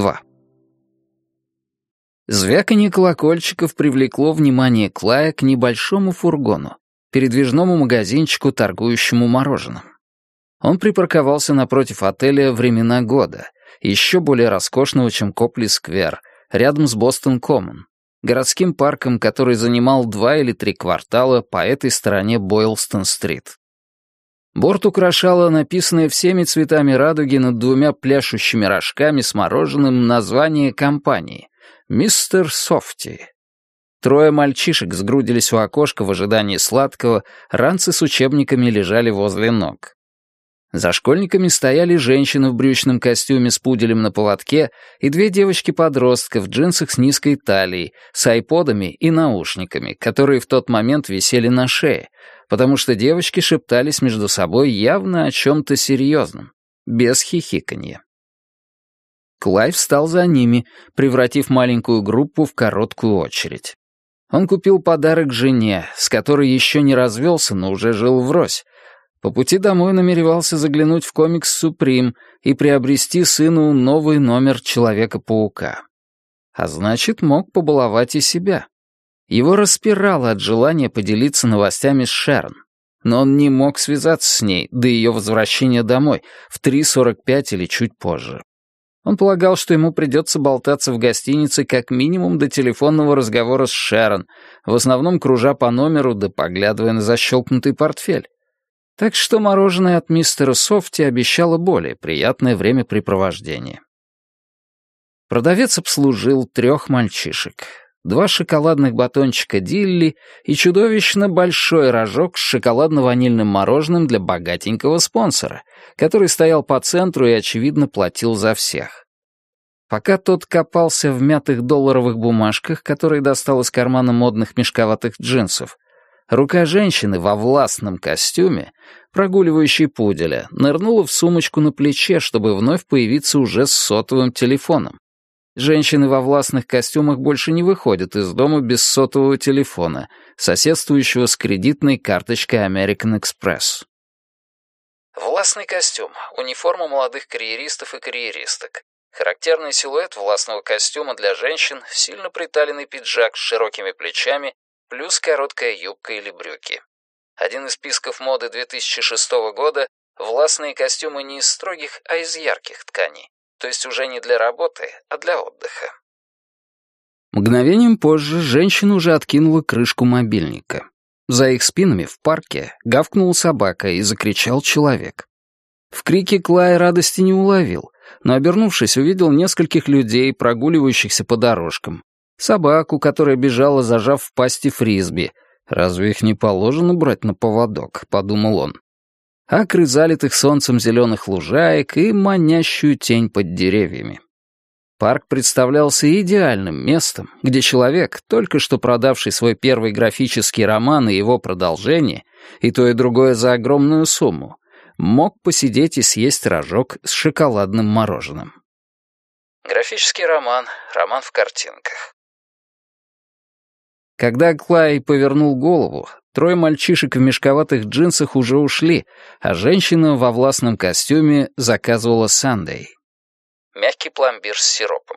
2. Звяканье колокольчиков привлекло внимание Клая к небольшому фургону, передвижному магазинчику, торгующему мороженым. Он припарковался напротив отеля «Времена года», еще более роскошного, чем Копли-сквер, рядом с Бостон-Коммон, городским парком, который занимал два или три квартала по этой стороне Бойлстон-стрит. Борт украшало написанное всеми цветами радуги над двумя пляшущими рожками с мороженым название компании «Мистер Софти». Трое мальчишек сгрудились у окошка в ожидании сладкого, ранцы с учебниками лежали возле ног. За школьниками стояли женщины в брючном костюме с пуделем на поводке и две девочки-подростка в джинсах с низкой талией, с айподами и наушниками, которые в тот момент висели на шее, потому что девочки шептались между собой явно о чем-то серьезном, без хихиканья. Клайв встал за ними, превратив маленькую группу в короткую очередь. Он купил подарок жене, с которой еще не развелся, но уже жил врозь, по пути домой намеревался заглянуть в комикс «Суприм» и приобрести сыну новый номер Человека-паука. А значит, мог побаловать и себя. Его распирало от желания поделиться новостями с Шерон. Но он не мог связаться с ней до ее возвращения домой в 3.45 или чуть позже. Он полагал, что ему придется болтаться в гостинице как минимум до телефонного разговора с Шерон, в основном кружа по номеру да поглядывая на защелкнутый портфель. Так что мороженое от мистера Софти обещало более приятное времяпрепровождение. Продавец обслужил трех мальчишек. Два шоколадных батончика Дилли и чудовищно большой рожок с шоколадно-ванильным мороженым для богатенького спонсора, который стоял по центру и, очевидно, платил за всех. Пока тот копался в мятых долларовых бумажках, которые достал из кармана модных мешковатых джинсов, Рука женщины во властном костюме, прогуливающей пуделя, нырнула в сумочку на плече, чтобы вновь появиться уже с сотовым телефоном. Женщины во властных костюмах больше не выходят из дома без сотового телефона, соседствующего с кредитной карточкой American Express. Властный костюм — униформа молодых карьеристов и карьеристок. Характерный силуэт властного костюма для женщин — сильно приталенный пиджак с широкими плечами плюс короткая юбка или брюки. Один из списков моды 2006 года — властные костюмы не из строгих, а из ярких тканей, то есть уже не для работы, а для отдыха. Мгновением позже женщина уже откинула крышку мобильника. За их спинами в парке гавкнула собака и закричал человек. В крике Клай радости не уловил, но, обернувшись, увидел нескольких людей, прогуливающихся по дорожкам, собаку, которая бежала, зажав в пасти фрисби. Разве их не положено брать на поводок, подумал он. Акры залитых солнцем зеленых лужаек и манящую тень под деревьями. Парк представлялся идеальным местом, где человек, только что продавший свой первый графический роман и его продолжение, и то и другое за огромную сумму, мог посидеть и съесть рожок с шоколадным мороженым. Графический роман, роман в картинках. Когда Клай повернул голову, трое мальчишек в мешковатых джинсах уже ушли, а женщина во властном костюме заказывала сандей. Мягкий пломбир с сиропом.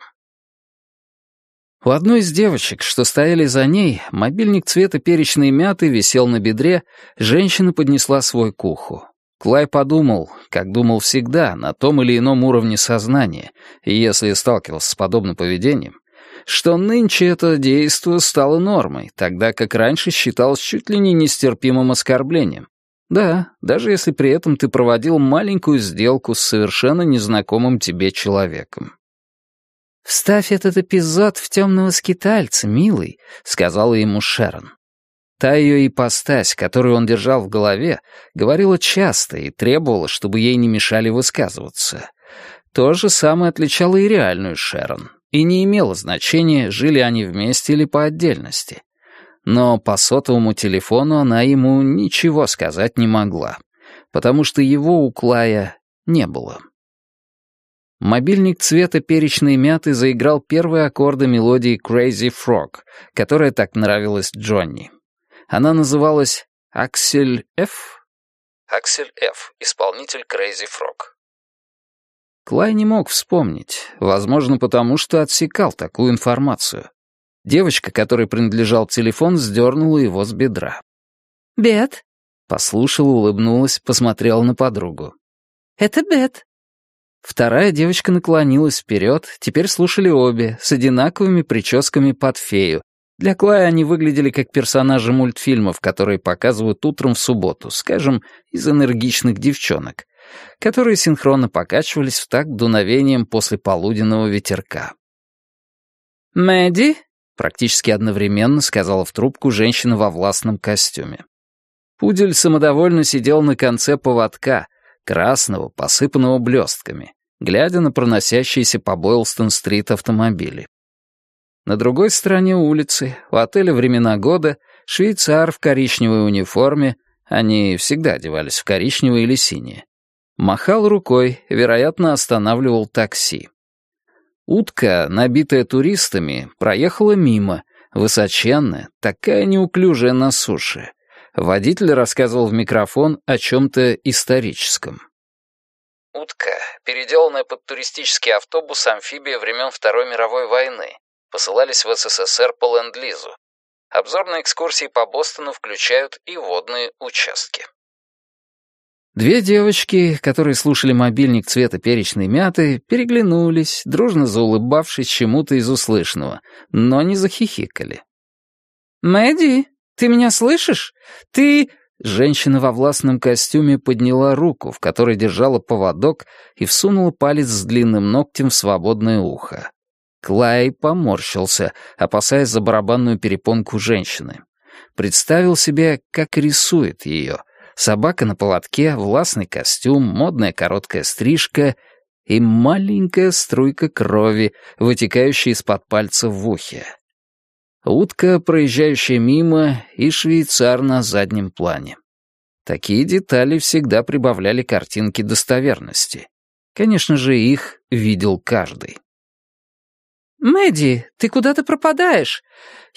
У одной из девочек, что стояли за ней, мобильник цвета перечной мяты висел на бедре, женщина поднесла свой к уху. Клай подумал, как думал всегда, на том или ином уровне сознания, и если сталкивался с подобным поведением, что нынче это действо стало нормой, тогда как раньше считалось чуть ли не нестерпимым оскорблением. Да, даже если при этом ты проводил маленькую сделку с совершенно незнакомым тебе человеком. «Вставь этот эпизод в темного скитальца, милый», — сказала ему Шерон. Та ее ипостась, которую он держал в голове, говорила часто и требовала, чтобы ей не мешали высказываться. То же самое отличало и реальную Шерон, и не имело значения, жили они вместе или по отдельности. Но по сотовому телефону она ему ничего сказать не могла, потому что его у Клая не было. Мобильник цвета перечной мяты заиграл первые аккорды мелодии Crazy Frog, которая так нравилась Джонни. Она называлась «Аксель Ф». Аксель Ф. Исполнитель Crazy Frog. Клай не мог вспомнить, возможно, потому что отсекал такую информацию. Девочка, которой принадлежал телефон, сдернула его с бедра. «Бет?» Послушала, улыбнулась, посмотрела на подругу. «Это Бет». Вторая девочка наклонилась вперед, теперь слушали обе, с одинаковыми прическами под фею. Для Клая они выглядели как персонажи мультфильмов, которые показывают утром в субботу, скажем, из энергичных девчонок, которые синхронно покачивались в такт дуновением после полуденного ветерка. «Мэдди?» — практически одновременно сказала в трубку женщина во властном костюме. Пудель самодовольно сидел на конце поводка, красного, посыпанного блестками, глядя на проносящиеся по Бойлстон-стрит автомобили. На другой стороне улицы, у отеля «Времена года», швейцар в коричневой униформе, они всегда одевались в коричневое или синее, махал рукой, вероятно, останавливал такси. Утка, набитая туристами, проехала мимо, высоченная, такая неуклюжая на суше — Водитель рассказывал в микрофон о чем-то историческом. Утка, переделанная под туристический автобус амфибия времен Второй мировой войны, посылались в СССР по Ленд-Лизу. Обзорные экскурсии по Бостону включают и водные участки. Две девочки, которые слушали мобильник цвета перечной мяты, переглянулись, дружно заулыбавшись чему-то из услышанного, но не захихикали. «Мэдди, ты меня слышишь? Ты...» Женщина во властном костюме подняла руку, в которой держала поводок, и всунула палец с длинным ногтем в свободное ухо. Клай поморщился, опасаясь за барабанную перепонку женщины. Представил себе, как рисует ее. Собака на поводке, властный костюм, модная короткая стрижка и маленькая струйка крови, вытекающая из-под пальца в ухе утка, проезжающая мимо, и швейцар на заднем плане. Такие детали всегда прибавляли картинке достоверности. Конечно же, их видел каждый. «Мэдди, ты куда-то пропадаешь.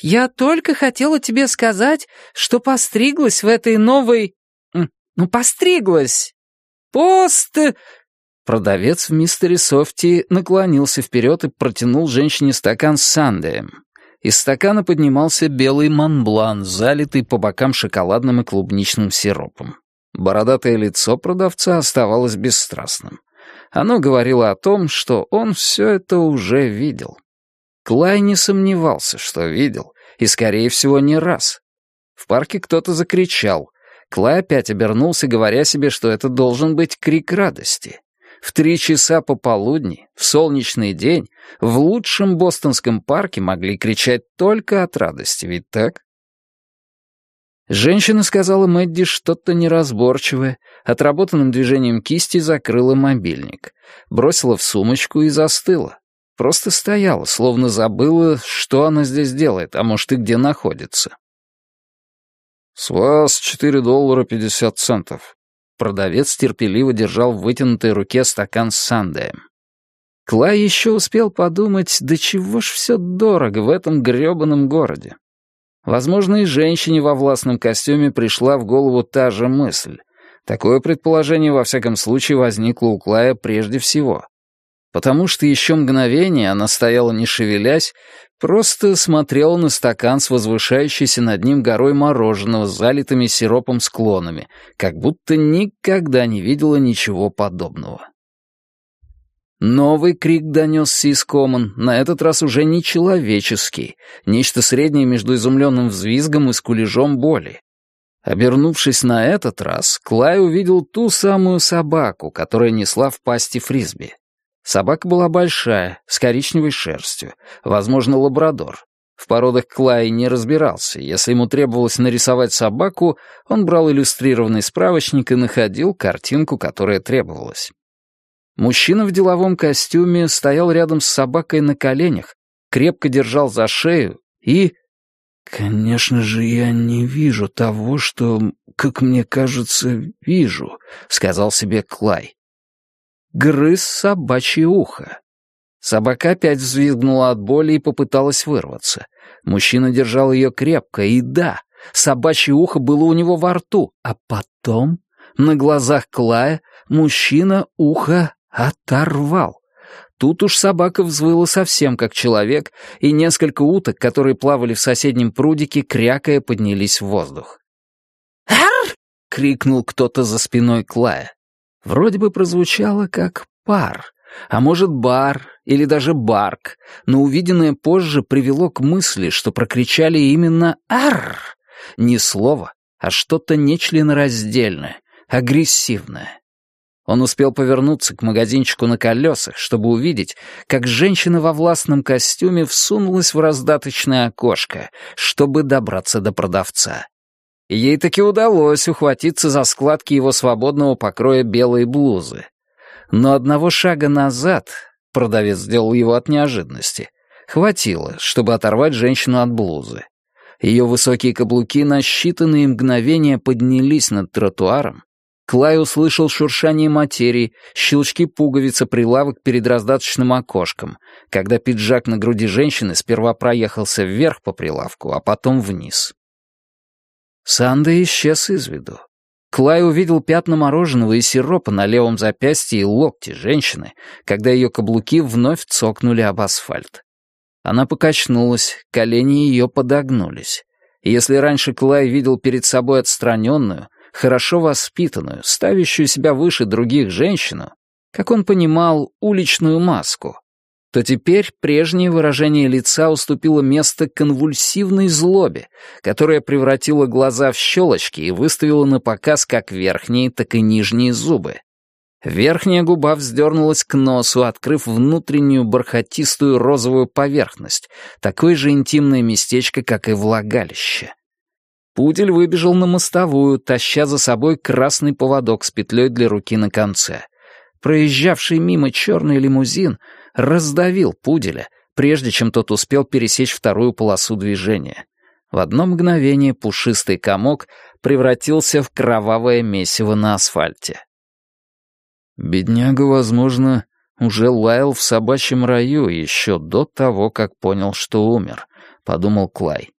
Я только хотела тебе сказать, что постриглась в этой новой... Ну, постриглась. Пост...» Продавец в мистере Софти наклонился вперед и протянул женщине стакан с сандеем. Из стакана поднимался белый манблан, залитый по бокам шоколадным и клубничным сиропом. Бородатое лицо продавца оставалось бесстрастным. Оно говорило о том, что он все это уже видел. Клай не сомневался, что видел, и, скорее всего, не раз. В парке кто-то закричал. Клай опять обернулся, говоря себе, что это должен быть крик радости. В три часа пополудни, в солнечный день, в лучшем бостонском парке могли кричать только от радости, ведь так? Женщина сказала Мэдди что-то неразборчивое, отработанным движением кисти закрыла мобильник, бросила в сумочку и застыла. Просто стояла, словно забыла, что она здесь делает, а может и где находится. «С вас четыре доллара пятьдесят центов», Продавец терпеливо держал в вытянутой руке стакан с сандеем. Клай еще успел подумать, да чего ж все дорого в этом грёбаном городе. Возможно, и женщине во властном костюме пришла в голову та же мысль. Такое предположение, во всяком случае, возникло у Клая прежде всего. Потому что еще мгновение она стояла не шевелясь, Просто смотрела на стакан с возвышающейся над ним горой мороженого с залитыми сиропом склонами, как будто никогда не видела ничего подобного. Новый крик донесся из комон, на этот раз уже не человеческий, нечто среднее между изумленным взвизгом и скулежом боли. Обернувшись на этот раз, Клай увидел ту самую собаку, которая несла в пасти фрисби. Собака была большая, с коричневой шерстью, возможно, лабрадор. В породах Клай не разбирался. Если ему требовалось нарисовать собаку, он брал иллюстрированный справочник и находил картинку, которая требовалась. Мужчина в деловом костюме стоял рядом с собакой на коленях, крепко держал за шею и... «Конечно же, я не вижу того, что, как мне кажется, вижу», — сказал себе Клай грыз собачье ухо. Собака опять взвизгнула от боли и попыталась вырваться. Мужчина держал ее крепко, и да, собачье ухо было у него во рту, а потом, на глазах Клая, мужчина ухо Оторвал. Тут уж собака взвыла совсем как человек, и несколько уток, которые плавали в соседнем прудике, крякая, поднялись в воздух. «Ар!» — крикнул кто-то за спиной Клая. Вроде бы прозвучало как «пар», а может «бар» или даже «барк», но увиденное позже привело к мысли, что прокричали именно «ар». Не слово, а что-то нечленораздельное, агрессивное. Он успел повернуться к магазинчику на колесах, чтобы увидеть, как женщина во властном костюме всунулась в раздаточное окошко, чтобы добраться до продавца. Ей таки удалось ухватиться за складки его свободного покроя белой блузы. Но одного шага назад, продавец сделал его от неожиданности, хватило, чтобы оторвать женщину от блузы. Ее высокие каблуки на считанные мгновения поднялись над тротуаром, Клай услышал шуршание материи, щелчки пуговицы прилавок перед раздаточным окошком, когда пиджак на груди женщины сперва проехался вверх по прилавку, а потом вниз. Санда исчез из виду. Клай увидел пятна мороженого и сиропа на левом запястье и локте женщины, когда ее каблуки вновь цокнули об асфальт. Она покачнулась, колени ее подогнулись. Если раньше Клай видел перед собой отстраненную, хорошо воспитанную, ставящую себя выше других женщину, как он понимал, уличную маску, то теперь прежнее выражение лица уступило место конвульсивной злобе, которая превратила глаза в щелочки и выставила на показ как верхние, так и нижние зубы. Верхняя губа вздернулась к носу, открыв внутреннюю бархатистую розовую поверхность, такое же интимное местечко, как и влагалище. Пудель выбежал на мостовую, таща за собой красный поводок с петлей для руки на конце. Проезжавший мимо черный лимузин раздавил пуделя, прежде чем тот успел пересечь вторую полосу движения. В одно мгновение пушистый комок превратился в кровавое месиво на асфальте. Бедняга, возможно, уже лаял в собачьем раю еще до того, как понял, что умер, — подумал Клай.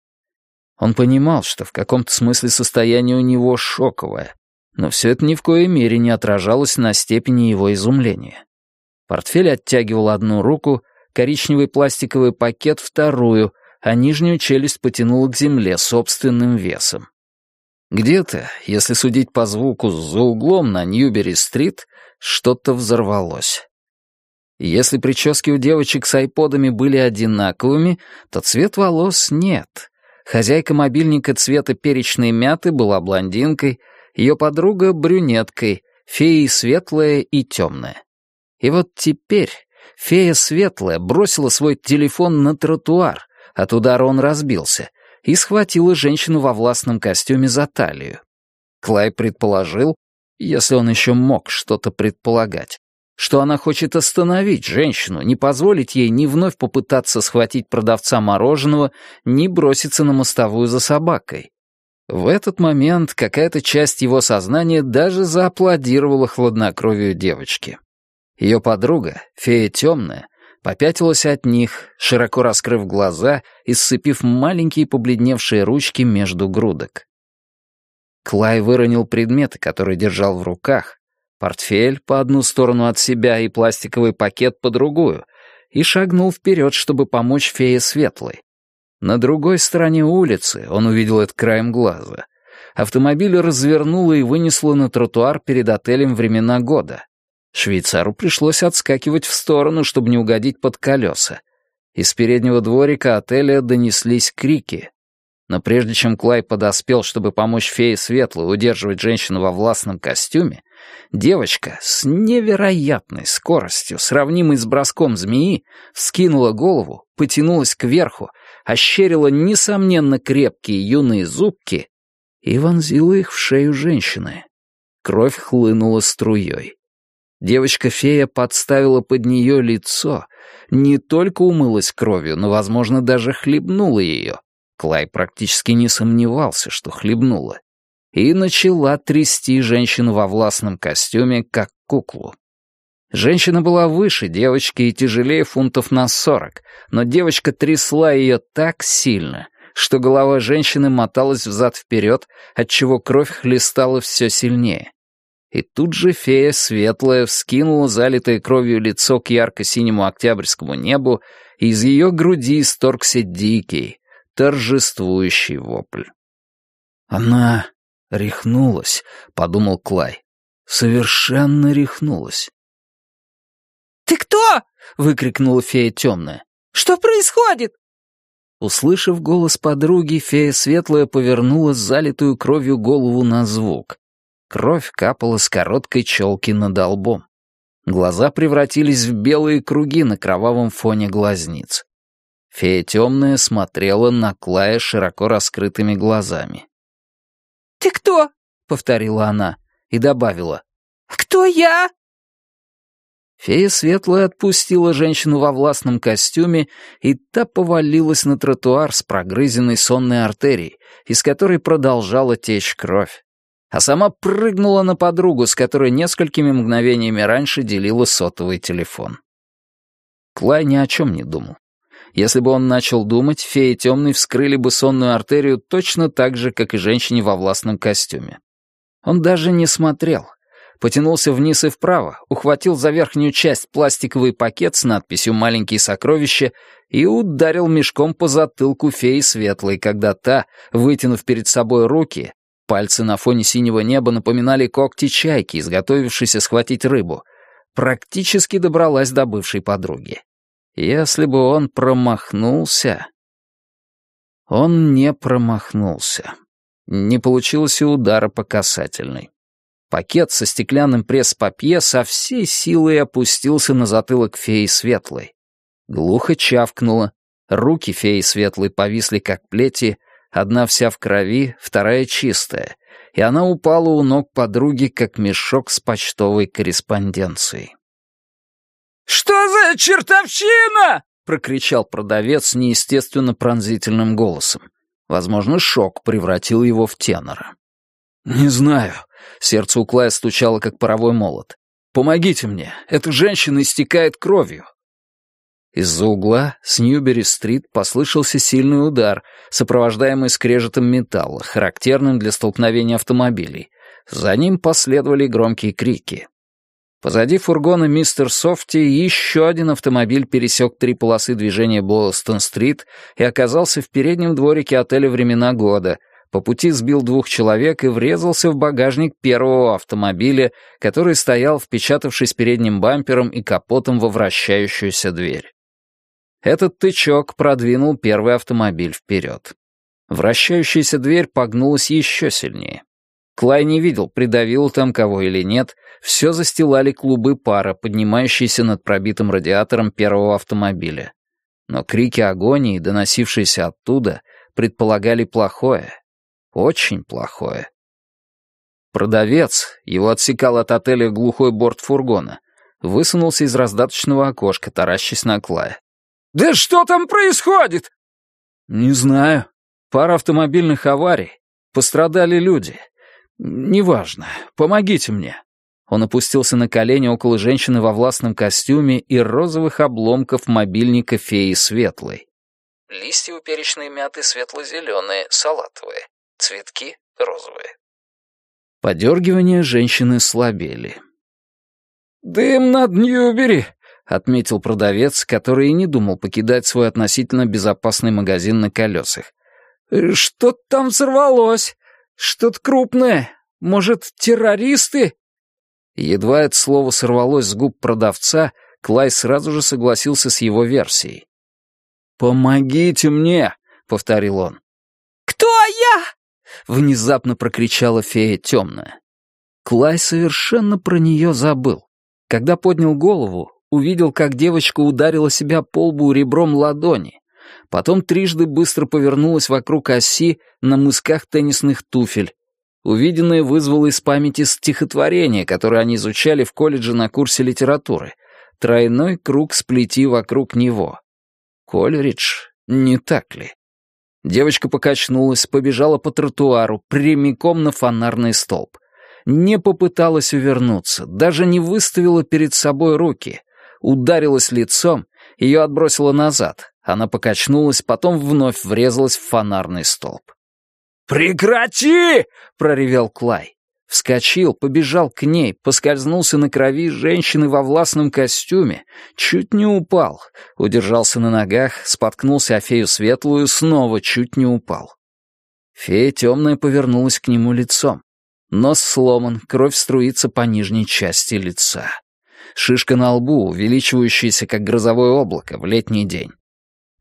Он понимал, что в каком-то смысле состояние у него шоковое, но все это ни в коей мере не отражалось на степени его изумления. Портфель оттягивал одну руку, коричневый пластиковый пакет — вторую, а нижнюю челюсть потянула к земле собственным весом. Где-то, если судить по звуку за углом на Ньюбери-стрит, что-то взорвалось. Если прически у девочек с айподами были одинаковыми, то цвет волос нет — Хозяйка мобильника цвета перечной мяты была блондинкой, ее подруга — брюнеткой, феей светлая и темная. И вот теперь фея светлая бросила свой телефон на тротуар, от удара он разбился, и схватила женщину во властном костюме за талию. Клай предположил, если он еще мог что-то предполагать, что она хочет остановить женщину, не позволить ей ни вновь попытаться схватить продавца мороженого, ни броситься на мостовую за собакой. В этот момент какая-то часть его сознания даже зааплодировала хладнокровию девочки. Ее подруга, фея темная, попятилась от них, широко раскрыв глаза и сцепив маленькие побледневшие ручки между грудок. Клай выронил предметы, которые держал в руках, портфель по одну сторону от себя и пластиковый пакет по другую, и шагнул вперед, чтобы помочь фее Светлой. На другой стороне улицы он увидел это краем глаза. Автомобиль развернуло и вынесло на тротуар перед отелем времена года. Швейцару пришлось отскакивать в сторону, чтобы не угодить под колеса. Из переднего дворика отеля донеслись крики. Но прежде чем Клай подоспел, чтобы помочь фее Светлой удерживать женщину во властном костюме, девочка с невероятной скоростью, сравнимой с броском змеи, вскинула голову, потянулась кверху, ощерила несомненно крепкие юные зубки и вонзила их в шею женщины. Кровь хлынула струей. Девочка-фея подставила под нее лицо, не только умылась кровью, но, возможно, даже хлебнула ее. Клай практически не сомневался, что хлебнула, и начала трясти женщину во властном костюме, как куклу. Женщина была выше девочки и тяжелее фунтов на сорок, но девочка трясла ее так сильно, что голова женщины моталась взад-вперед, отчего кровь хлестала все сильнее. И тут же фея светлая вскинула залитое кровью лицо к ярко-синему октябрьскому небу, и из ее груди исторгся дикий, торжествующий вопль. «Она рехнулась», — подумал Клай. «Совершенно рехнулась». «Ты кто?» — выкрикнула фея темная. «Что происходит?» Услышав голос подруги, фея светлая повернула залитую кровью голову на звук. Кровь капала с короткой челки над лбом. Глаза превратились в белые круги на кровавом фоне глазниц. Фея темная смотрела на Клая широко раскрытыми глазами. «Ты кто?» — повторила она и добавила. «Кто я?» Фея светлая отпустила женщину во властном костюме, и та повалилась на тротуар с прогрызенной сонной артерией, из которой продолжала течь кровь. А сама прыгнула на подругу, с которой несколькими мгновениями раньше делила сотовый телефон. Клай ни о чем не думал. Если бы он начал думать, феи темной вскрыли бы сонную артерию точно так же, как и женщине во властном костюме. Он даже не смотрел, потянулся вниз и вправо, ухватил за верхнюю часть пластиковый пакет с надписью «Маленькие сокровища» и ударил мешком по затылку феи светлой, когда та, вытянув перед собой руки, пальцы на фоне синего неба напоминали когти чайки, изготовившейся схватить рыбу, практически добралась до бывшей подруги. Если бы он промахнулся... Он не промахнулся. Не получилось и удара по касательной. Пакет со стеклянным пресс-папье со всей силой опустился на затылок феи Светлой. Глухо чавкнуло. Руки феи Светлой повисли как плети, одна вся в крови, вторая чистая, и она упала у ног подруги, как мешок с почтовой корреспонденцией. «Что за чертовщина?» — прокричал продавец неестественно пронзительным голосом. Возможно, шок превратил его в тенора. «Не знаю. Сердце у Клая стучало, как паровой молот. «Помогите мне! Эта женщина истекает кровью!» Из-за угла с Ньюбери-стрит послышался сильный удар, сопровождаемый скрежетом металла, характерным для столкновения автомобилей. За ним последовали громкие крики. Позади фургона мистер Софти еще один автомобиль пересек три полосы движения Болстон-стрит и оказался в переднем дворике отеля «Времена года», по пути сбил двух человек и врезался в багажник первого автомобиля, который стоял, впечатавшись передним бампером и капотом во вращающуюся дверь. Этот тычок продвинул первый автомобиль вперед. Вращающаяся дверь погнулась еще сильнее. Клай не видел, придавил там кого или нет, все застилали клубы пара, поднимающиеся над пробитым радиатором первого автомобиля. Но крики агонии, доносившиеся оттуда, предполагали плохое, очень плохое. Продавец, его отсекал от отеля глухой борт фургона, высунулся из раздаточного окошка, таращась на Клая. «Да что там происходит?» «Не знаю. Пара автомобильных аварий. Пострадали люди. Неважно. Помогите мне». Он опустился на колени около женщины во властном костюме и розовых обломков мобильника феи Светлой. Листья у перечной мяты светло-зеленые, салатовые. Цветки розовые. Подергивания женщины слабели. «Дым над Ньюбери!» — отметил продавец, который и не думал покидать свой относительно безопасный магазин на колесах. «Э, «Что-то там взорвалось. Что-то крупное. Может, террористы?» Едва это слово сорвалось с губ продавца, Клай сразу же согласился с его версией. «Помогите мне!» — повторил он. «Кто я?» — внезапно прокричала фея темная. Клай совершенно про нее забыл. Когда поднял голову, увидел, как девочка ударила себя по лбу ребром ладони. Потом трижды быстро повернулась вокруг оси на мысках теннисных туфель. Увиденное вызвало из памяти стихотворение, которое они изучали в колледже на курсе литературы. «Тройной круг сплети вокруг него». Кольридж, не так ли? Девочка покачнулась, побежала по тротуару, прямиком на фонарный столб. Не попыталась увернуться, даже не выставила перед собой руки. Ударилась лицом, ее отбросило назад. Она покачнулась, потом вновь врезалась в фонарный столб. «Прекрати!» — проревел Клай. Вскочил, побежал к ней, поскользнулся на крови женщины во властном костюме, чуть не упал, удержался на ногах, споткнулся о фею светлую, снова чуть не упал. Фея темная повернулась к нему лицом. Нос сломан, кровь струится по нижней части лица. Шишка на лбу, увеличивающаяся, как грозовое облако в летний день.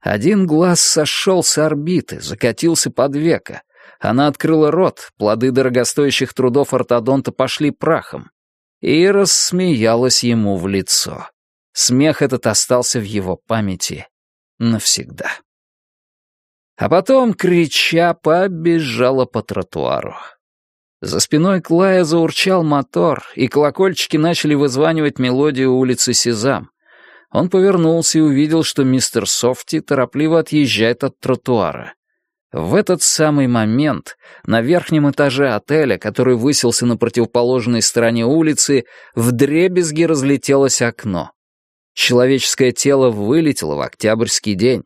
Один глаз сошел с орбиты, закатился под века. Она открыла рот, плоды дорогостоящих трудов ортодонта пошли прахом. И рассмеялась ему в лицо. Смех этот остался в его памяти навсегда. А потом, крича, побежала по тротуару. За спиной Клая заурчал мотор, и колокольчики начали вызванивать мелодию улицы Сезам. Он повернулся и увидел, что мистер Софти торопливо отъезжает от тротуара. В этот самый момент на верхнем этаже отеля, который высился на противоположной стороне улицы, вдребезги разлетелось окно. Человеческое тело вылетело в октябрьский день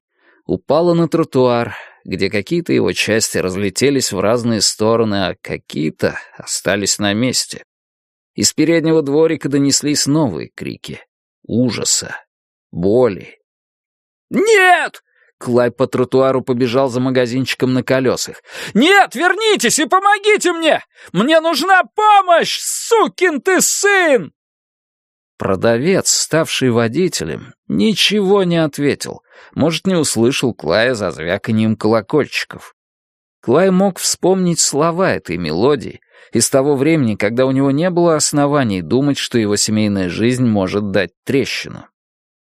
упала на тротуар, где какие-то его части разлетелись в разные стороны, а какие-то остались на месте. Из переднего дворика донеслись новые крики. Ужаса. Боли. «Нет!» Клай по тротуару побежал за магазинчиком на колесах. «Нет, вернитесь и помогите мне! Мне нужна помощь, сукин ты сын!» Продавец, ставший водителем, ничего не ответил. Может, не услышал Клая за звяканием колокольчиков. Клай мог вспомнить слова этой мелодии из того времени, когда у него не было оснований думать, что его семейная жизнь может дать трещину.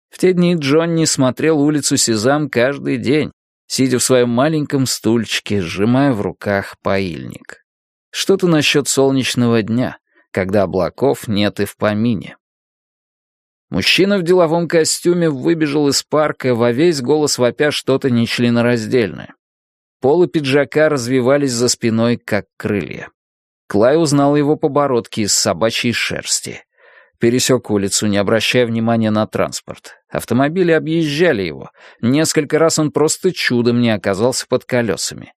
В те дни Джонни смотрел улицу Сезам каждый день, сидя в своем маленьком стульчике, сжимая в руках поильник. Что-то насчет солнечного дня, когда облаков нет и в помине. Мужчина в деловом костюме выбежал из парка, во весь голос вопя что-то нечленораздельное. Полы пиджака развивались за спиной, как крылья. Клай узнал его по бородке из собачьей шерсти. Пересек улицу, не обращая внимания на транспорт. Автомобили объезжали его. Несколько раз он просто чудом не оказался под колесами.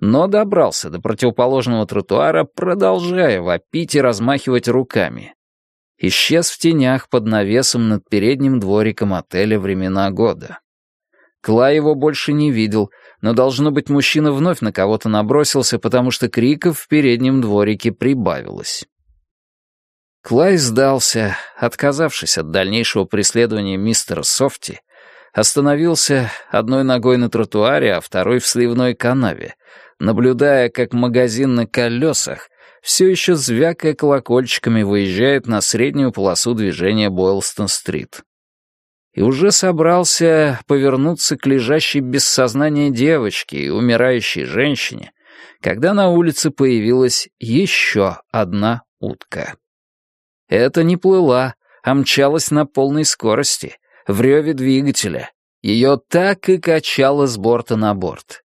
Но добрался до противоположного тротуара, продолжая вопить и размахивать руками исчез в тенях под навесом над передним двориком отеля «Времена года». Клай его больше не видел, но, должно быть, мужчина вновь на кого-то набросился, потому что криков в переднем дворике прибавилось. Клай сдался, отказавшись от дальнейшего преследования мистера Софти, остановился одной ногой на тротуаре, а второй в сливной канаве, наблюдая, как магазин на колесах все еще звякая колокольчиками выезжает на среднюю полосу движения Бойлстон-стрит. И уже собрался повернуться к лежащей без сознания девочке и умирающей женщине, когда на улице появилась еще одна утка. Это не плыла, а мчалась на полной скорости, в реве двигателя. Ее так и качало с борта на борт.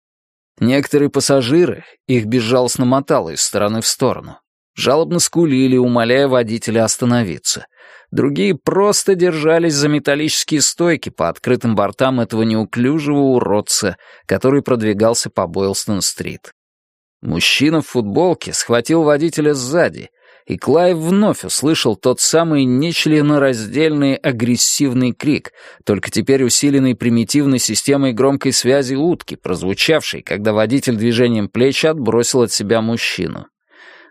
Некоторые пассажиры, их безжалостно мотало из стороны в сторону, жалобно скулили, умоляя водителя остановиться. Другие просто держались за металлические стойки по открытым бортам этого неуклюжего уродца, который продвигался по Бойлстон-стрит. Мужчина в футболке схватил водителя сзади, и Клайв вновь услышал тот самый нечленораздельный агрессивный крик, только теперь усиленный примитивной системой громкой связи утки, прозвучавшей, когда водитель движением плеч отбросил от себя мужчину.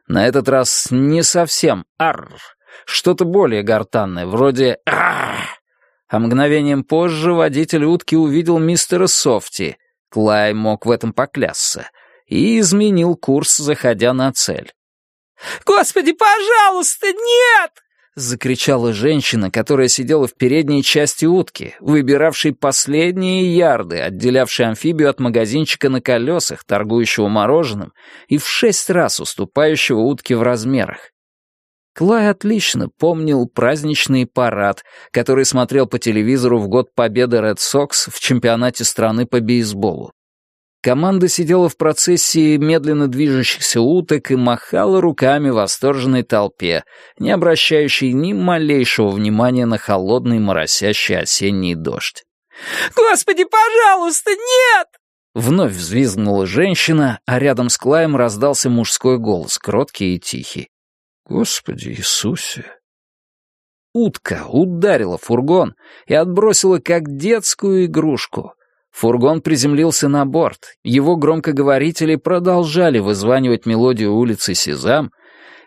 На этот раз не совсем «арр», что-то более гортанное, вроде «арр». А мгновением позже водитель утки увидел мистера Софти, Клай мог в этом поклясться, и изменил курс, заходя на цель. «Господи, пожалуйста, нет!» — закричала женщина, которая сидела в передней части утки, выбиравшей последние ярды, отделявшей амфибию от магазинчика на колесах, торгующего мороженым, и в шесть раз уступающего утке в размерах. Клай отлично помнил праздничный парад, который смотрел по телевизору в год победы Red Sox в чемпионате страны по бейсболу. Команда сидела в процессии медленно движущихся уток и махала руками восторженной толпе, не обращающей ни малейшего внимания на холодный моросящий осенний дождь. «Господи, пожалуйста, нет!» Вновь взвизгнула женщина, а рядом с Клаем раздался мужской голос, кроткий и тихий. Господи Иисусе. Утка ударила фургон и отбросила как детскую игрушку. Фургон приземлился на борт, его громкоговорители продолжали вызванивать мелодию улицы Сезам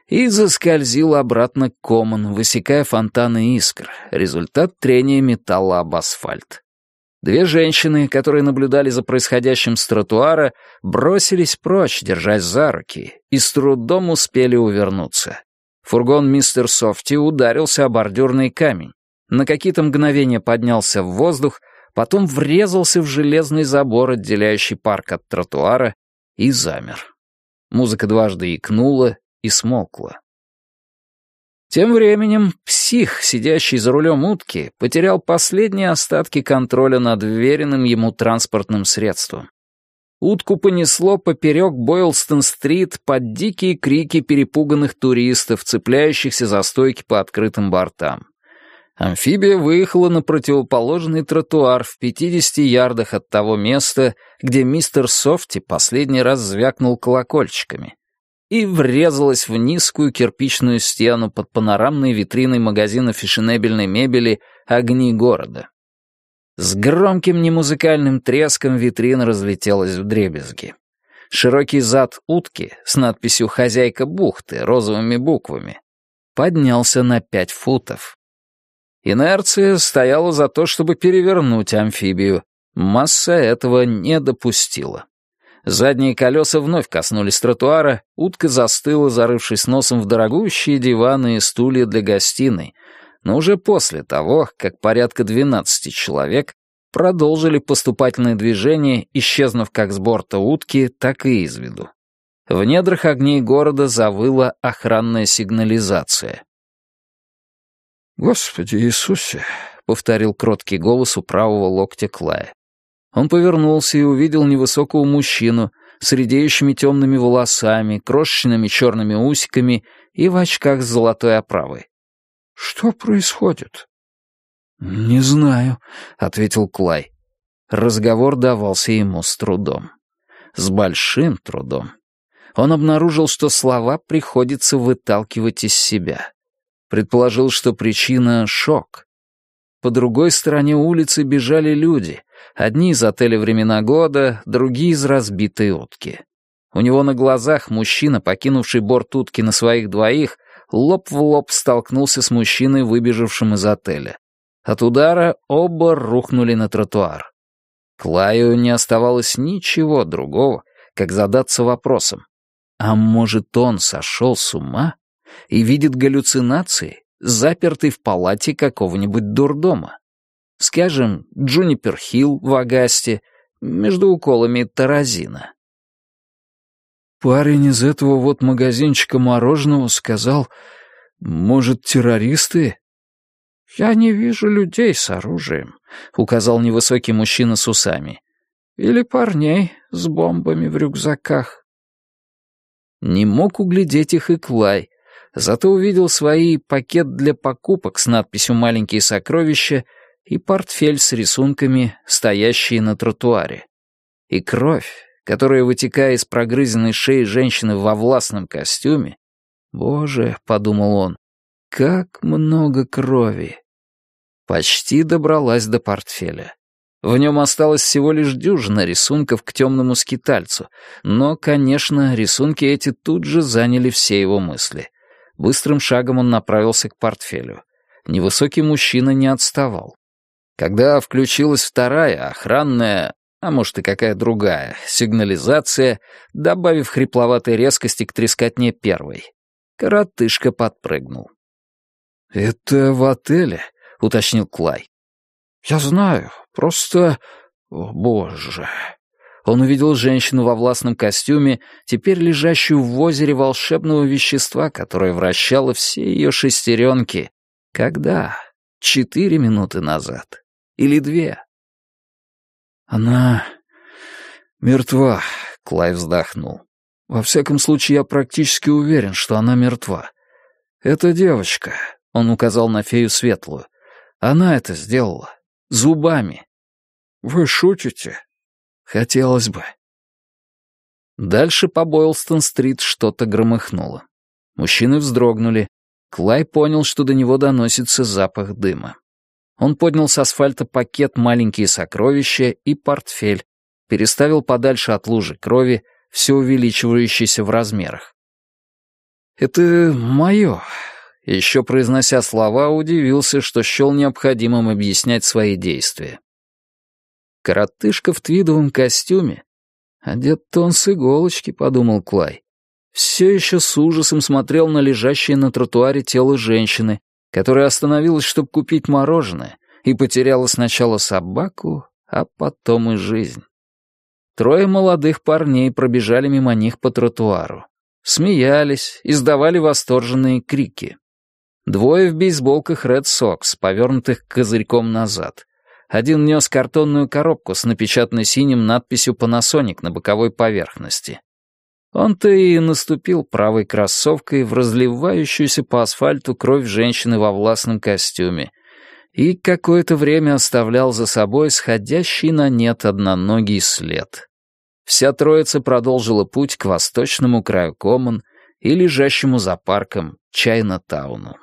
и заскользил обратно к Коман, высекая фонтаны искр, результат трения металла об асфальт. Две женщины, которые наблюдали за происходящим с тротуара, бросились прочь, держась за руки, и с трудом успели увернуться. Фургон мистер Софти ударился о бордюрный камень. На какие-то мгновения поднялся в воздух, потом врезался в железный забор, отделяющий парк от тротуара, и замер. Музыка дважды икнула и смолкла. Тем временем псих, сидящий за рулем утки, потерял последние остатки контроля над веренным ему транспортным средством. Утку понесло поперек Бойлстон-стрит под дикие крики перепуганных туристов, цепляющихся за стойки по открытым бортам. Амфибия выехала на противоположный тротуар в 50 ярдах от того места, где мистер Софти последний раз звякнул колокольчиками и врезалась в низкую кирпичную стену под панорамной витриной магазина фешенебельной мебели «Огни города». С громким немузыкальным треском витрина разлетелась в дребезги. Широкий зад утки с надписью «Хозяйка бухты» розовыми буквами поднялся на пять футов. Инерция стояла за то, чтобы перевернуть амфибию. Масса этого не допустила. Задние колеса вновь коснулись тротуара, утка застыла, зарывшись носом в дорогущие диваны и стулья для гостиной, но уже после того, как порядка двенадцати человек продолжили поступательное движение, исчезнув как с борта утки, так и из виду. В недрах огней города завыла охранная сигнализация. «Господи Иисусе!» — повторил кроткий голос у правого локтя Клая. Он повернулся и увидел невысокого мужчину с редеющими темными волосами, крошечными черными усиками и в очках с золотой оправой. «Что происходит?» «Не знаю», — ответил Клай. Разговор давался ему с трудом. С большим трудом. Он обнаружил, что слова приходится выталкивать из себя. Предположил, что причина — шок. По другой стороне улицы бежали люди, Одни из отеля «Времена года», другие из разбитой утки. У него на глазах мужчина, покинувший борт утки на своих двоих, лоб в лоб столкнулся с мужчиной, выбежавшим из отеля. От удара оба рухнули на тротуар. Клаю не оставалось ничего другого, как задаться вопросом. А может, он сошел с ума и видит галлюцинации, запертый в палате какого-нибудь дурдома? Скажем, Джунипер Хилл в Агасте, между уколами таразина. Парень из этого вот магазинчика мороженого сказал, может, террористы? «Я не вижу людей с оружием», — указал невысокий мужчина с усами. «Или парней с бомбами в рюкзаках». Не мог углядеть их и Клай, зато увидел свои пакет для покупок с надписью «Маленькие сокровища» и портфель с рисунками, стоящие на тротуаре. И кровь, которая, вытекая из прогрызенной шеи женщины во властном костюме, «Боже», — подумал он, — «как много крови!» Почти добралась до портфеля. В нем осталось всего лишь дюжина рисунков к темному скитальцу, но, конечно, рисунки эти тут же заняли все его мысли. Быстрым шагом он направился к портфелю. Невысокий мужчина не отставал. Когда включилась вторая, охранная, а может и какая другая, сигнализация, добавив хрипловатой резкости к трескотне первой, коротышка подпрыгнул. «Это в отеле», — уточнил Клай. «Я знаю, просто... О, боже...» Он увидел женщину во властном костюме, теперь лежащую в озере волшебного вещества, которое вращало все ее шестеренки. Когда? Четыре минуты назад или две. Она мертва, Клай вздохнул. Во всяком случае, я практически уверен, что она мертва. Эта девочка, он указал на фею светлую, она это сделала. Зубами. Вы шутите? Хотелось бы. Дальше по Бойлстон-стрит что-то громыхнуло. Мужчины вздрогнули. Клай понял, что до него доносится запах дыма. Он поднял с асфальта пакет «Маленькие сокровища» и портфель, переставил подальше от лужи крови, все увеличивающейся в размерах. «Это мое», еще произнося слова, удивился, что счел необходимым объяснять свои действия. Коротышка в твидовом костюме. Одет-то он с иголочки, подумал Клай. Все еще с ужасом смотрел на лежащее на тротуаре тело женщины, которая остановилась, чтобы купить мороженое, и потеряла сначала собаку, а потом и жизнь. Трое молодых парней пробежали мимо них по тротуару. Смеялись, издавали восторженные крики. Двое в бейсболках Red Sox, повернутых козырьком назад. Один нес картонную коробку с напечатанной синим надписью Panasonic на боковой поверхности. Он-то и наступил правой кроссовкой в разливающуюся по асфальту кровь женщины во властном костюме и какое-то время оставлял за собой сходящий на нет одноногий след. Вся троица продолжила путь к восточному краю Коммон и лежащему за парком Чайна-тауну.